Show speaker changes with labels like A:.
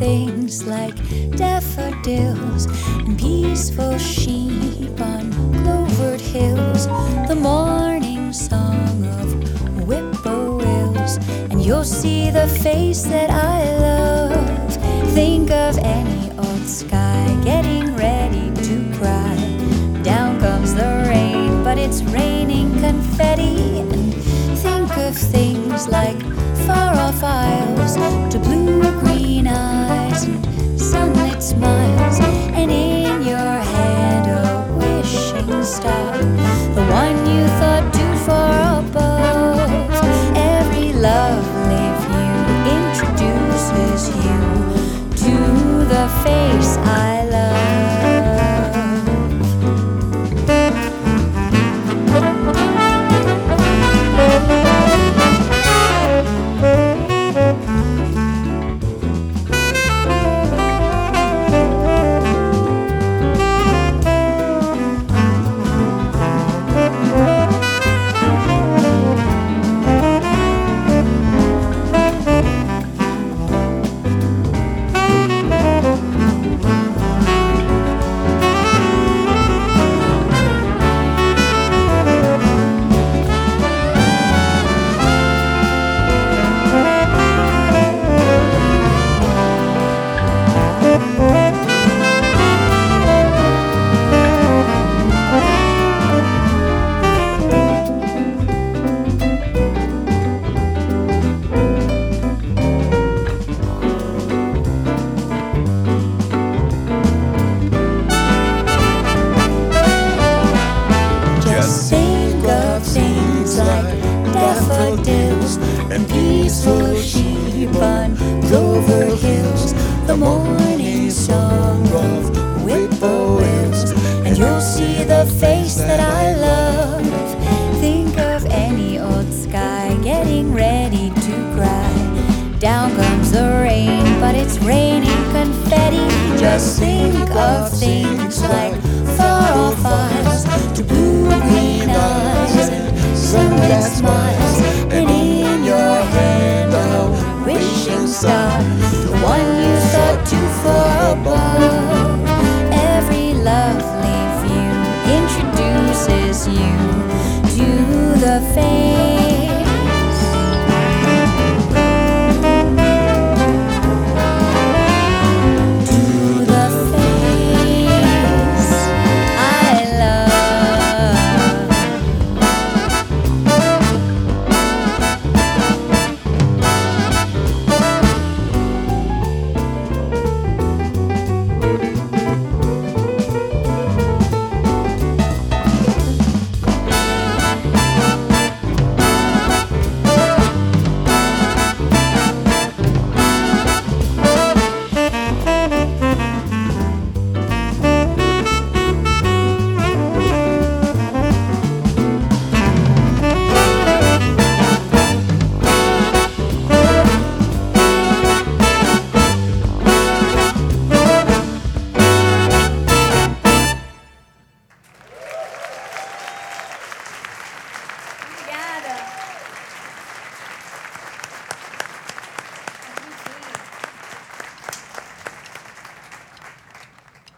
A: things like daffodils and peaceful sheep on clovered hills. The morning song of whippoorwills, and you'll see the face that I love. Think of any old sky getting ready to cry. Down comes the rain, but it's raining confetti. And think of things like song of whippoorwills, and you'll see the face that I love. Think of any old sky getting ready to cry. Down comes the rain, but it's raining confetti. Just think of things like far off isles to blue green eyes and sunlit smiles. you.